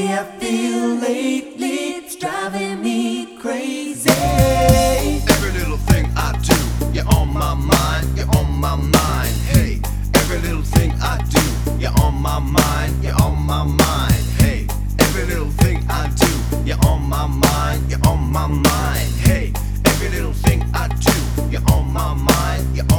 way I feel lately, it's driving me crazy. Every little thing I do, you're on my mind, you're on my mind. Hey, every little thing I do, you're on my mind, you're on my mind. Hey, every little thing I do, you're on my mind, you're on my mind. Hey, every little thing I do, you're on my mind, you're